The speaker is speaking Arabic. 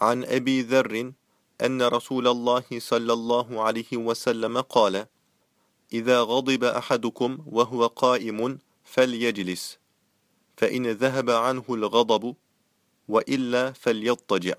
عن أبي ذر أن رسول الله صلى الله عليه وسلم قال إذا غضب أحدكم وهو قائم فليجلس فإن ذهب عنه الغضب وإلا فليضطجع.